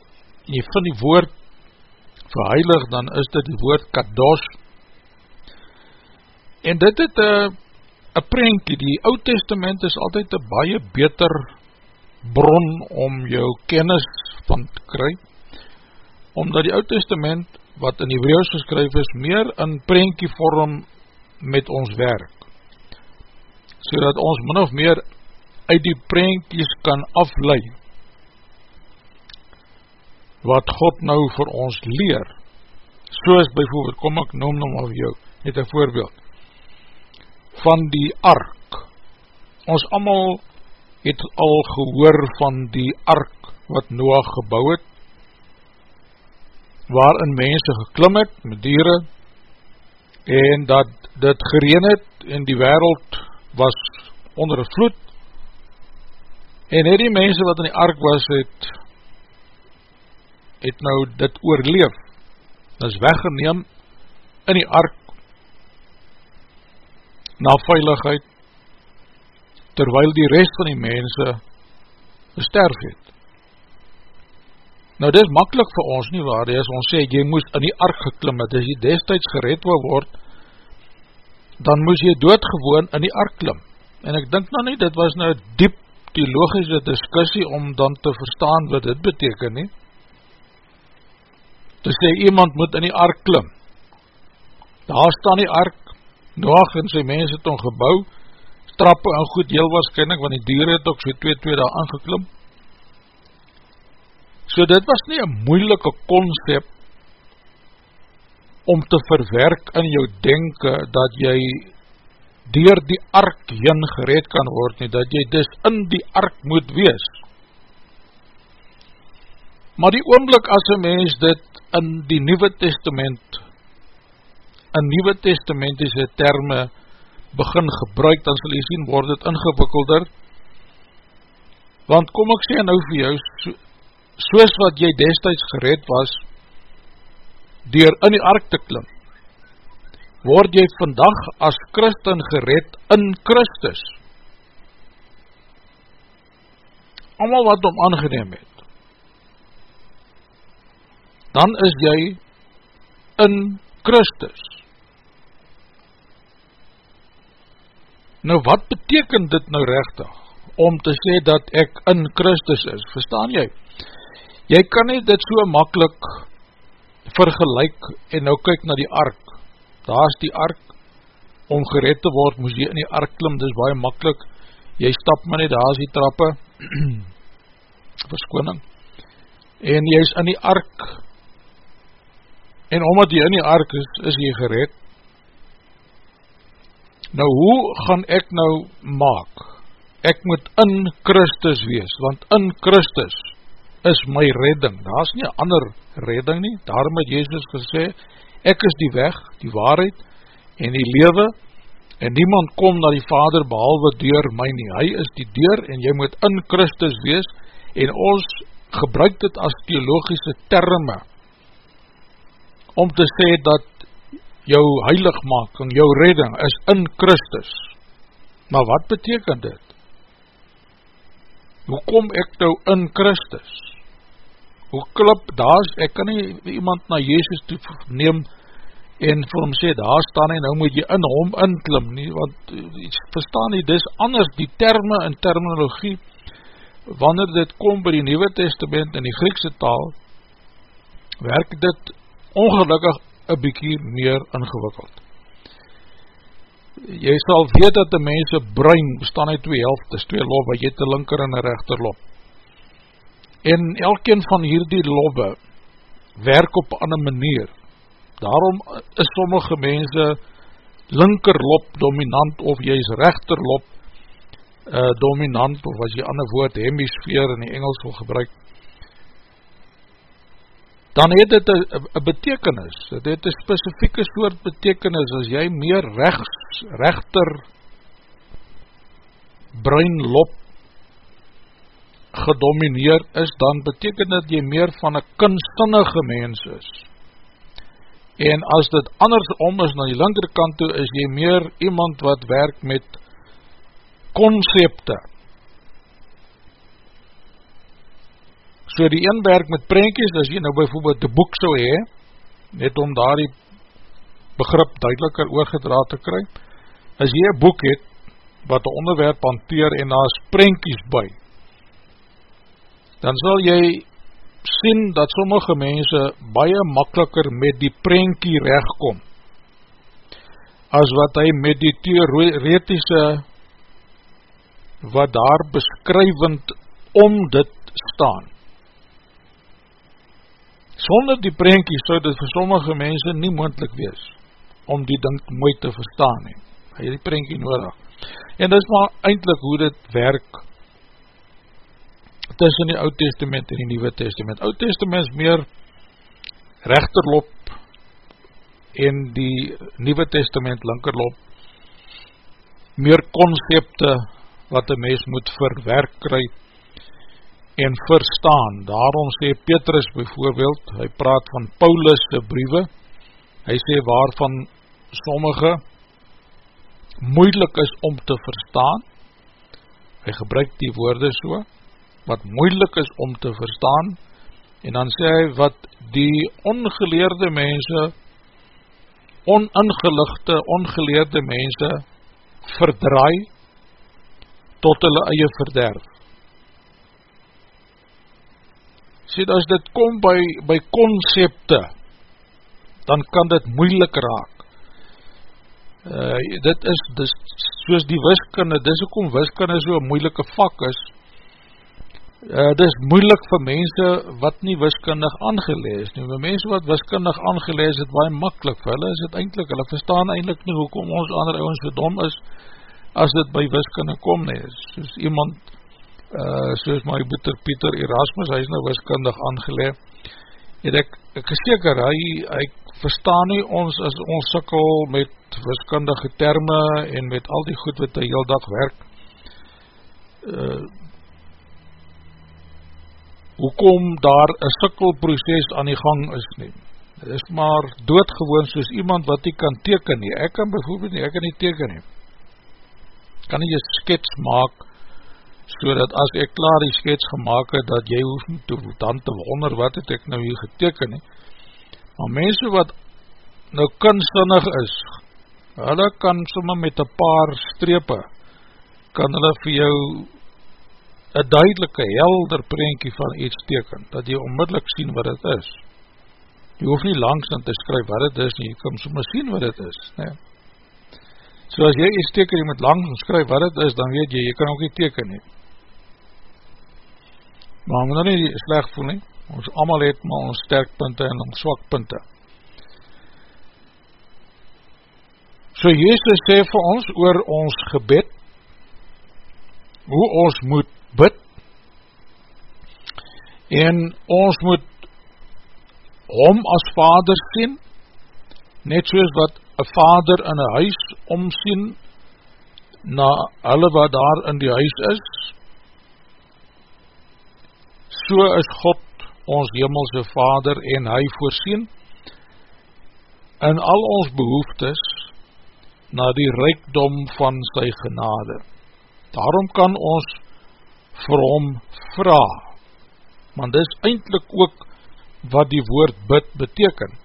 jy vind die woord verheilig, dan is dit die woord kadosh, en dit het een prentje, die oud testament is altyd een baie beter bron om jou kennis van te kry, omdat die oud testament, wat in Hebreeuws geskryf is, meer in prentje vorm met ons werk, so dat ons min of meer uit die prentjes kan aflei wat God nou vir ons leer. Soos bijvoorbeeld, kom ek noem noem of jou, net een voorbeeld van die ark. Ons allemaal het al gehoor van die ark wat Noah gebouw het waarin mense geklim het met dieren en dat dit gereen het en die wereld was onder een vloed En het die mense wat in die ark was, het, het nou dit oorleef. Dat is weggeneem in die ark na veiligheid, terwyl die rest van die mense gesterf het. Nou dit is makkelijk vir ons nie waar, as ons sê, jy moest in die ark geklim het, as jy destijds gered wil word, dan moest jy doodgewoon in die ark klim. En ek dink nou nie, dit was nou diep theologische discussie om dan te verstaan wat dit beteken nie. Te sê iemand moet in die ark klim. Daar staan die ark, Noach en sy mens het omgebouw, trappe en goed heel waarschijnlijk, want die dier het ook so twee twee daar aangeklim. So dit was nie een moeilike concept om te verwerk in jou denken dat jy dier die ark heen gereed kan word nie, dat jy dus in die ark moet wees. Maar die oomblik as een mens dit in die Nieuwe Testament, in Nieuwe Testamentiese terme begin gebruik, dan sal jy sien, word het ingewikkelder, want kom ek sê nou vir jou, so, soos wat jy destijds gereed was, dier in die ark te klim, word jy vandag as Christen gered in Christus. Amal wat om aangeneem het, dan is jy in Christus. Nou wat beteken dit nou rechtig, om te sê dat ek in Christus is, verstaan jy? Jy kan nie dit so makkelijk vergelijk en nou kyk na die ark, daar is die ark, om gered te word, moes jy in die ark klim, dit is baie makkelijk, jy stap maar nie, daar is die trappe, verskoning, en jy is in die ark, en omdat jy in die ark is, is jy gered, nou hoe gaan ek nou maak, ek moet in Christus wees, want in Christus is my redding, daar is nie ander redding nie, daarom het Jezus gesê, ek is die weg, die waarheid en die lewe en niemand kom na die vader behalwe deur my nie, hy is die deur en jy moet in Christus wees. En ons gebruik dit as theologische terme om te sê dat jou heiligmaking, jou redding is in Christus maar wat beteken dit? hoe kom ek nou in Christus? hoe klip, daar is, ek kan nie iemand na Jezus toe neem, en vir hom sê, daar staan hy, nou moet jy in hom inklim nie, want, verstaan nie, dis anders, die termen en terminologie, wanneer dit kom by die Nieuwe Testament in die Griekse taal, werk dit ongelukkig een bykie meer ingewikkeld. Jy sal weet dat die mense bruin bestaan uit twee helft, is twee lobbe, jy het een linker en een rechter lob. En elkeen van hierdie lobbe werk op ander manier. Daarom is sommige mense linker lob dominant of jy is rechter lob uh, dominant of as jy ander woord hemisfeer in die Engels wil gebruik dan het dit een betekenis, het het een specifieke soort betekenis, as jy meer rechts, rechter, bruin lop, gedomineer is, dan beteken dat jy meer van een kunstinnige mens is. En as dit andersom is, na die linkerkant toe, is jy meer iemand wat werk met concepte, So die een werk met prentjies, as jy nou bijvoorbeeld die boek so hee, net om daar die begrip duideliker oorgedra te kry, as jy een boek het, wat die onderwerp hanteer en daar is prentjies by, dan sal jy sien dat sommige mense baie makkeliker met die prentjie rechtkom, as wat hy met die theoretische wat daar beskrywend om dit staan. Sonder die prentjie sou dit vir sommige mense nie moendlik wees om die ding mooi te verstaan nie. Hy het die prentjie nodig. En dit is maar eindelijk hoe dit werk tussen die Oud Testament en die Nieuwe Testament. Oud Testament is meer rechterlop en die Nieuwe Testament linkerlop. Meer concepte wat die mens moet verwerk krijg en verstaan. Daarom sê Petrus bijvoorbeeld, hy praat van Paulus' briewe, hy sê waarvan sommige moeilik is om te verstaan, hy gebruik die woorde so, wat moeilik is om te verstaan, en dan sê hy wat die ongeleerde mense, oningeligte, ongeleerde mense verdraai tot hulle eie verderf. Sê, as dit kom by, by concepte, dan kan dit moeilik raak. Uh, dit is, dis, soos die wiskunde, dis ook om wiskunde so een moeilike vak is, uh, dis moeilik vir mense wat nie wiskundig aangelees nie, vir mense wat wiskundig aangelees het, baie makkelijk vir hulle is het eindelijk, hulle verstaan eindelijk nie hoekom ons ander ouwens so dom is, as dit by wiskunde kom nie, soos iemand uh, soos my boeter Pieter Erasmus, hy is nou wiskundig aangeleef, en ek, ek is seker, hy, hy verstaan nie ons as ons sikkel met wiskundige terme en met al die goed wat hy heel dag werk, uh, hoekom daar een sikkelproces aan die gang is nie. Dit is maar doodgewoon soos iemand wat die kan teken nie. Ek kan bijvoorbeeld nie, ek kan nie teken nie. Kan nie jy skets maak so dat as ek klaar die skets gemaakt het, dat jy hoef nie te, dan te wonder wat het ek nou hier geteken nie. Maar mense wat nou kunstsinnig is, hulle kan somme met een paar strepe, kan hulle vir jou een duidelike, helder prentjie van iets teken, dat jy onmiddellik sien wat het is. Jy hoef nie langs in te skryf wat het is nie, jy kan somme sien wat het is. Nee. So as jy iets teken, jy moet langs in skryf wat het is, dan weet jy, jy kan ook nie teken nie maar moet nou nie slecht voel nie, ons allemaal het maar ons sterkpunte en ons swakpunte. So Jezus sê vir ons oor ons gebed, hoe ons moet bid, en ons moet hom as vader sien, net soos wat een vader in een huis omsien, na hulle wat daar in die huis is, so is God ons hemelse vader en hy voorsien in al ons behoeftes na die rijkdom van sy genade. Daarom kan ons vir hom vraag, want dis eindelijk ook wat die woord bid beteken,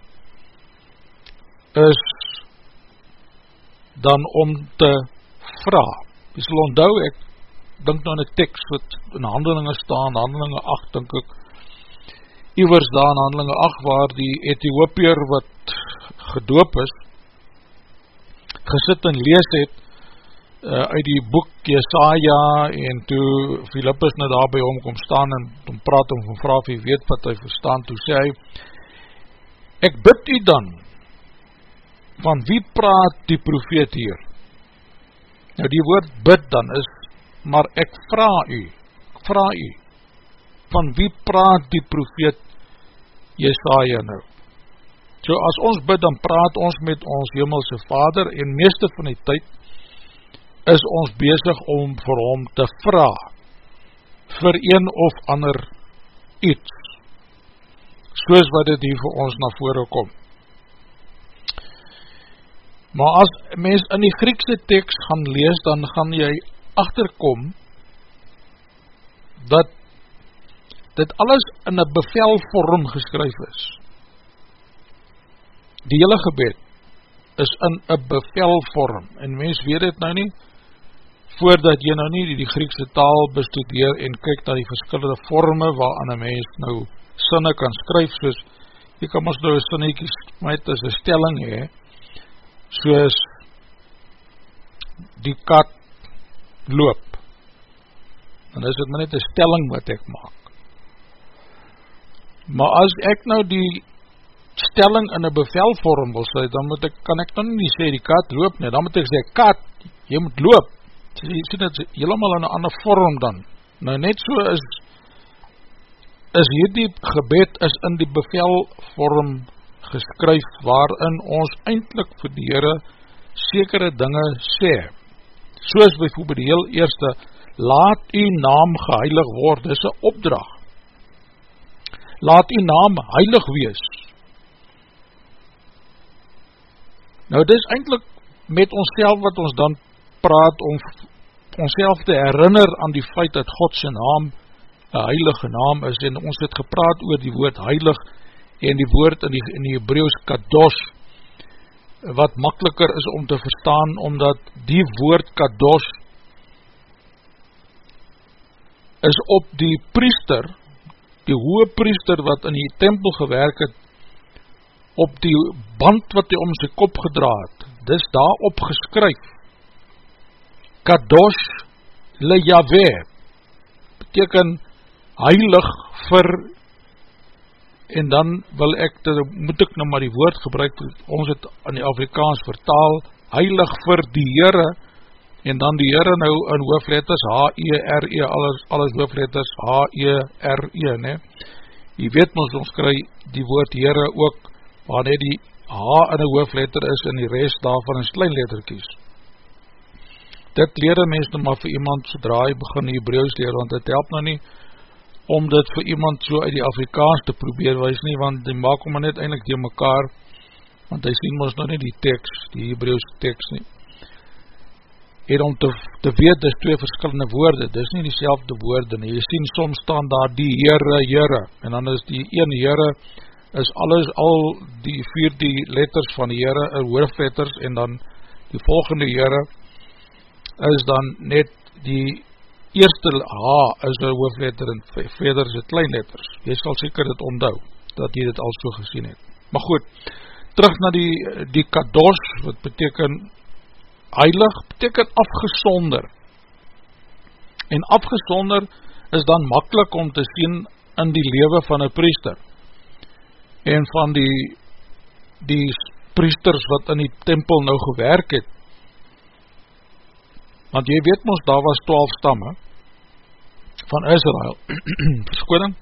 is dan om te vraag. Jy sal onthou ek, dink nou in die tekst wat in handelinge staan, handelinge 8 dink ek, iwers daar in handelinge 8 waar die Ethiopier wat gedoop is, gesit en lees het, uh, uit die boek Jesaja en toe Philippus nou daar by hom kom staan en om praat om van vraag wie weet wat hy verstaan, toe sê hy, ek bid u dan, van wie praat die profeet hier? Nou die woord bid dan is, maar ek vraag u, ek vraag u, van wie praat die profeet Jesaja nou? So as ons bid, dan praat ons met ons hemelse vader en meeste van die tyd is ons bezig om vir hom te vraag vir een of ander iets soos wat dit hier vir ons na vore kom maar as mens in die Griekse tekst gaan lees dan gaan jy achterkom dat dit alles in een bevelvorm geskryf is. Die hele gebed is in een bevelvorm. En mens weet het nou nie voordat jy nou nie die, Griekse taal bestudeer en kyk na die verskillende vorme waaran een mens nou sinne kan skryf, soos jy kan ons nou een sinnekies met as een stelling hee, soos die kat loop, dan is het maar net een stelling wat ek maak. Maar as ek nou die stelling in een bevelvorm wil sê, dan moet ek, kan ek nou nie sê die kat loop nie, dan moet ek sê, kat, jy moet loop, jy sien het helemaal in een ander vorm dan, nou net so is, is hierdie gebed is in die bevelvorm geskryf, waarin ons eindelijk vir die Heere sekere dinge sê, soos bijvoorbeeld die heel eerste, laat die naam geheilig word, dis een opdrag, laat die naam heilig wees, nou dis eindelijk met ons wat ons dan praat om onszelf te herinner aan die feit dat Godse naam een heilige naam is. En ons het gepraat oor die woord heilig en die woord in die, in die Hebraeus kadosh wat makkeliker is om te verstaan omdat die woord kadosh is op die priester die hoge priester wat in die tempel gewerk het op die band wat hy om sy kop gedraad dis daar op geskryf Kadosh le Yahweh beteken heilig vir en dan wil ek, moet ek nou maar die woord gebruik, ons het in die Afrikaans vertaal, heilig vir die Heere, en dan die Heere nou in hoofletters, H-E-R-E, -E, alles, alles hoofletters, H-E-R-E, -E, ne? Jy weet ons, ons kry die woord Heere ook, wanneer die H in die hoofletter is, en die rest daarvan in sleinletterkies dit leer een mens nou maar vir iemand sodra hy begin die Hebraeus leer, want het help nou nie om dit vir iemand so uit die Afrikaans te probeer wees nie, want die maak hom net eindelijk die mekaar, want hy sien ons nou nie die tekst, die Hebraeus tekst nie. En om te, te weet, dis twee verskillende woorde, dis nie die selfde woorde nie, jy sien soms staan daar die Heere, Heere, en dan is die een Heere, is alles al die vier die letters van die Heere, hoofletters, en dan die volgende Heere, is dan net die eerste H is een hoofletter en verder is het kleinletters. Jy sal seker dit onthou, dat jy dit al so gesien het. Maar goed, terug na die, die kadosh, wat beteken heilig, beteken afgesonder. En afgesonder is dan makkelijk om te sien in die lewe van een priester. En van die, die priesters wat in die tempel nou gewerk het, want jy weet ons, daar was 12 stamme van Israel, verskoning,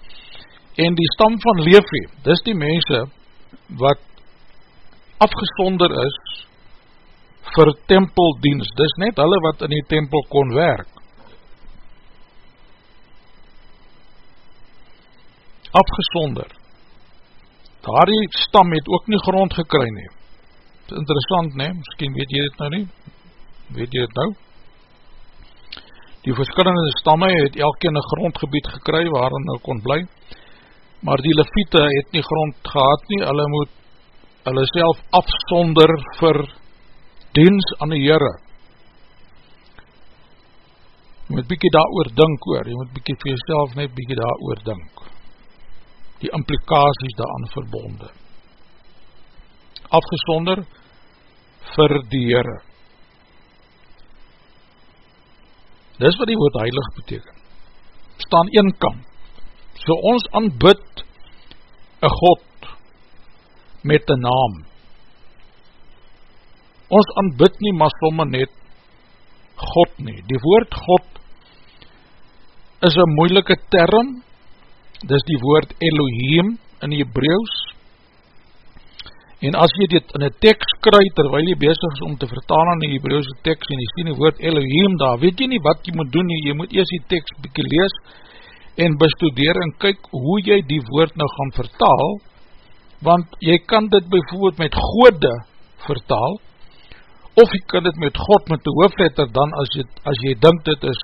en die stam van Levi, dis die mense wat afgesonder is vir tempeldienst, dis net hulle wat in die tempel kon werk. Afgesonder. Daar die stam het ook nie grond gekry nie. Interessant nie, miskien weet jy dit nou nie, weet jy dit nou? Die verskillende stamme het elkeen een grondgebied gekry waarin hulle kon bly, maar die leviete het nie grond gehad nie, hulle moet hulle self afsonder vir diens aan die Heere. jy moet bykie daar oor dink oor, jy moet bykie vir jyself net bykie daar oor dink, die implikaties daaraan verbonde, afgesonder vir die Heere, dis wat die woord heilig beteken, staan een kant, so ons aanbid een God met een naam, ons aanbid nie maar somme net God nie, die woord God is een moeilike term, dis die woord Elohim in die Hebreeuws, En as jy dit in een tekst kry, terwijl jy bezig is om te vertaal aan die Hebreeuwse tekst, en jy sien die woord Elohim daar, weet jy nie wat jy moet doen nie, jy moet eers die tekst bykie lees, en bestudeer en kyk hoe jy die woord nou gaan vertaal, want jy kan dit bijvoorbeeld met Gode vertaal, of jy kan dit met God met die hoofletter dan, as jy, as jy dink dit is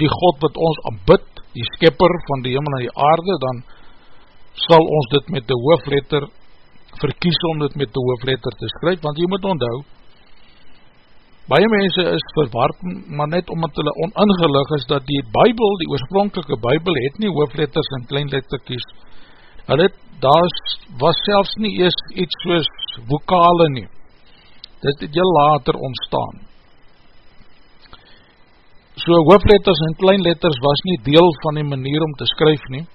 die God wat ons aanbid, die skepper van die hemel en die aarde, dan sal ons dit met die hoofletter verkies om dit met die hoofletter te skryf, want jy moet onthou, baie mense is verward, maar net omdat hulle oningelig is, dat die bybel, die oorspronkelike bybel, het nie hoofletters en kleinletterkies, hulle het, daar was selfs nie eers iets soos vokale nie, dit het heel later ontstaan, so hoofletters en kleinletters was nie deel van die manier om te skryf nie,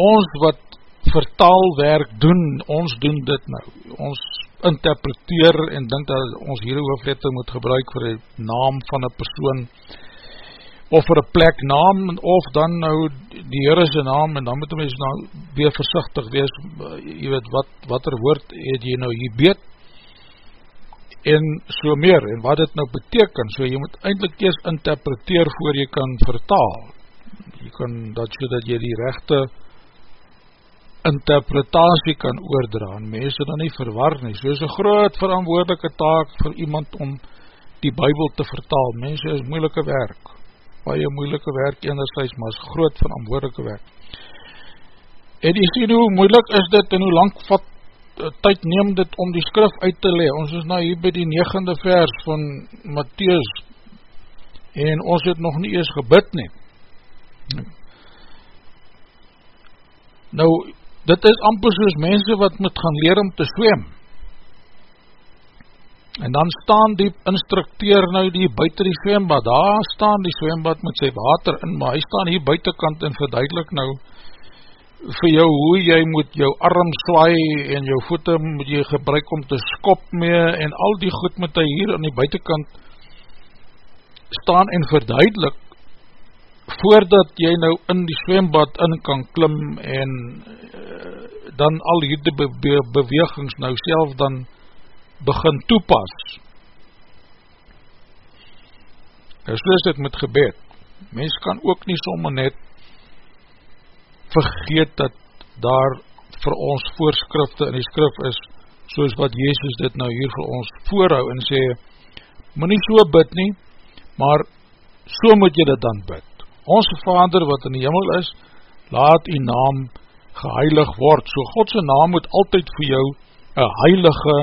ons wat vertaalwerk doen, ons doen dit nou, ons interpreteer en dink dat ons hier hoofletter moet gebruik vir die naam van een persoon, of vir een plek naam, of dan nou die Heerese naam, en dan moet mens nou weer versichtig wees, jy weet, wat, wat er woord het jy nou hier beet, en so meer, en wat dit nou beteken, so jy moet eindelijk eers interpreteer voor jy kan vertaal, jy kan dat so dat jy die rechte interpretatie kan oordra en mense dan nie verwar nie. So is een groot verantwoordelike taak vir iemand om die bybel te vertaal. Mense is moeilike werk, baie moeilike werk enerzijds, maar is groot verantwoordelike werk. En jy sien hoe moeilik is dit en hoe lang vat eh, tyd neem dit om die skrif uit te le. Ons is nou hier by die negende vers van Matthäus en ons het nog nie eers gebid nie. Nou, dit is amper soos mense wat moet gaan leer om te swem. En dan staan die instructeur nou die buiten die zwembad, daar staan die zwembad met sy water in, maar hy staan hier buitenkant en verduidelik nou vir jou hoe jy moet jou arm swaai en jou voete moet jy gebruik om te skop mee en al die goed moet hy hier aan die buitenkant staan en verduidelik voordat jy nou in die zwembad in kan klim en uh, dan al hierdie be be bewegings nou self dan begin toepas. En so is dit met gebed. Mens kan ook nie sommer net vergeet dat daar vir ons voorskrifte in die skrif is, soos wat Jezus dit nou hier vir ons voorhou en sê, moet nie so bid nie, maar so moet jy dit dan bid. Ons Vader wat in die hemel is, laat die naam geheilig word. So Godse naam moet altyd vir jou een heilige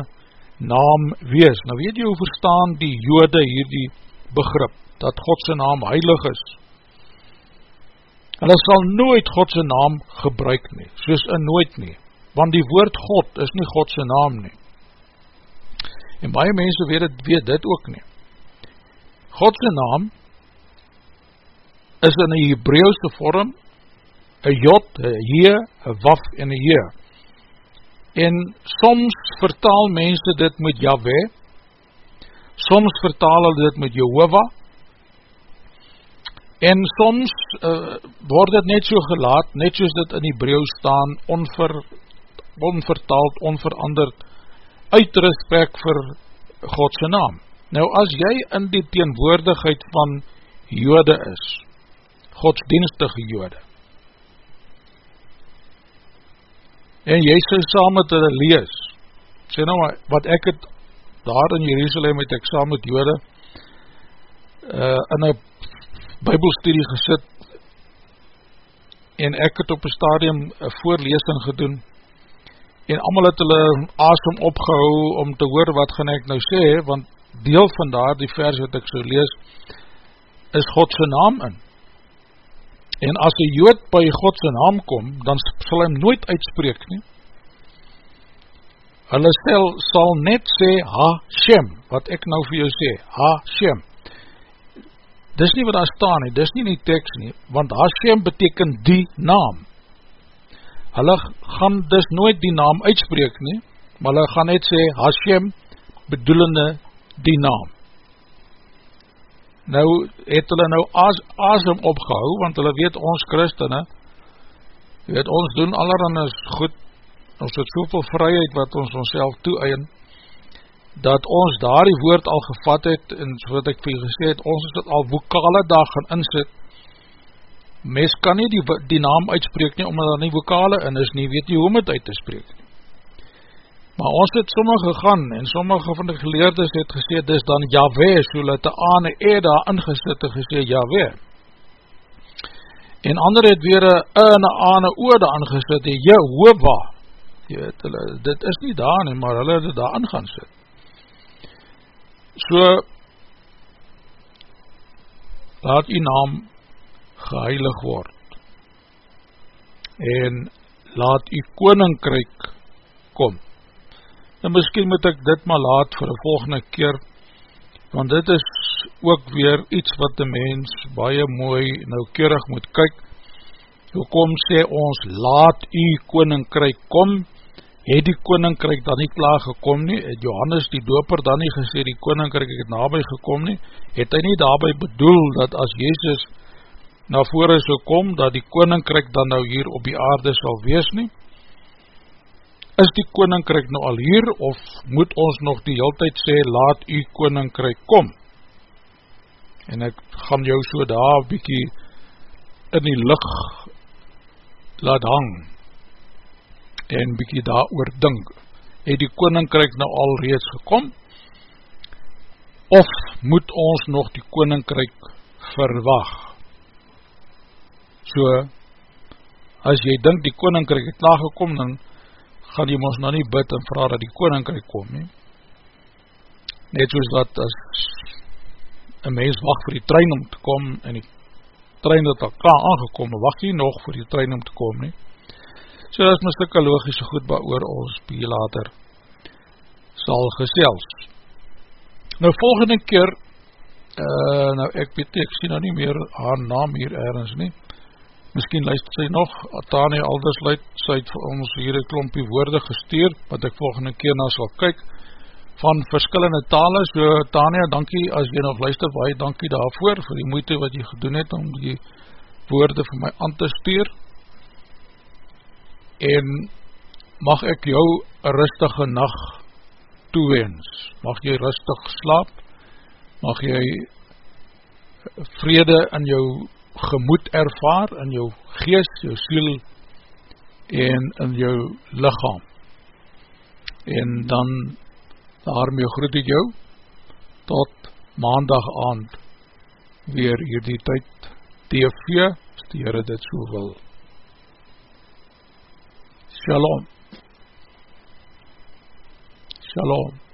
naam wees. Nou weet jy hoe verstaan die jode hier die begrip, dat Godse naam heilig is. Hy sal nooit Godse naam gebruik nie, soos in nooit nie, want die woord God is nie Godse naam nie. En baie mense weet dit, weet dit ook nie. Godse naam is in die Hebreeuwse vorm een jot, een je, een waf en een je. En soms vertaal mense dit met Yahweh, soms vertaal hulle dit met Jehovah, en soms uh, word dit net so gelaat, net soos dit in die breeuw staan, onver, onvertaald, onveranderd, uit respect vir Godse naam. Nou as jy in die teenwoordigheid van jode is, godsdienstige jode. En sê saam met hulle lees. Sê nou maar, wat ek het daar in Jerusalem het ek saam met jode uh, in een bybelstudie gesit en ek het op een stadium een voorleesing gedoen en allemaal het hulle asem opgehou om te hoor wat gaan ek nou sê, want deel van daar die vers wat ek so lees is Godse naam in. En as die jood by Godse naam kom, dan sal hy nooit uitspreek nie. Hulle stel sal net sê Ha-Shem, wat ek nou vir jou sê, Ha-Shem. Dis nie wat daar staan nie, dis nie die tekst nie, want Ha-Shem beteken die naam. Hulle gaan dus nooit die naam uitspreek nie, maar hulle gaan net sê Ha-Shem bedoelende die naam. Nou het hulle nou as, asem opgehou, want hulle weet ons christene, weet ons doen allerhande goed, ons het soveel vryheid wat ons ons self toeëien, dat ons daar die woord al gevat het, en so wat ek vir gesê het, ons het al vokale dag gaan insit, mes kan nie die, die naam uitspreek nie, omdat daar nie vokale in is nie, weet nie hoe om het uit te spreek nie. Maar ons het sommige gegaan, en sommige van die geleerdes het gesê, dis dan Yahweh, so hulle te aan en e daar ingesit en gesê Yahweh. En ander het weer een en een aan en oor daar ingesit, Jehovah. Jy weet, hulle, dit is nie daar nie, maar hulle het het daar ingaan sit. So, laat die naam geheilig word. En laat die koninkryk kom en miskien moet ek dit maar laat vir die volgende keer, want dit is ook weer iets wat die mens baie mooi noukeurig moet kyk, hoe kom sê ons, laat u koninkryk kom, het die koninkryk dan nie klaar gekom nie, het Johannes die doper dan nie gesê, die koninkryk het nabij gekom nie, het hy nie daarby bedoel, dat as Jezus na vore so kom, dat die koninkryk dan nou hier op die aarde sal wees nie, is die koninkryk nou al hier, of moet ons nog die heel tyd sê, laat die koninkryk kom? En ek gaan jou so daar bykie in die licht laat hang, en bykie daar oordink, het die koninkryk nou al reeds gekom, of moet ons nog die koninkryk verwag? So, as jy dink die koninkryk het klaar gekom, dan gaan jy ons nou nie bid en vraag dat die koninkryk kom nie. Net soos dat as een mens wacht vir die trein om te kom en die trein het al klaar aangekom, wacht jy nog vir die trein om te kom nie. So dat is my stikke logische goed waar oor ons by later sal gesels. Nou volgende keer, uh, nou ek weet ek sien nou nie meer haar naam hier ergens nie, Misschien luister sy nog, Tania Aldersluit, sy het vir ons hier een klompie woorde gestuur, wat ek volgende keer na sal kyk, van verskillende tale, so Tania, dankie. As jy nog luister, baie dankie daarvoor, vir die moeite wat jy gedoen het, om die woorde vir my aan te stuur, en mag ek jou een rustige nacht toewens, mag jy rustig slaap, mag jy vrede in jou gemoed ervaar in jou geest, jou siel en in jou lichaam. En dan daarmee groet ek jou tot maandag aand weer hierdie tyd TV, as die Heere dit so wil. Shalom. Shalom.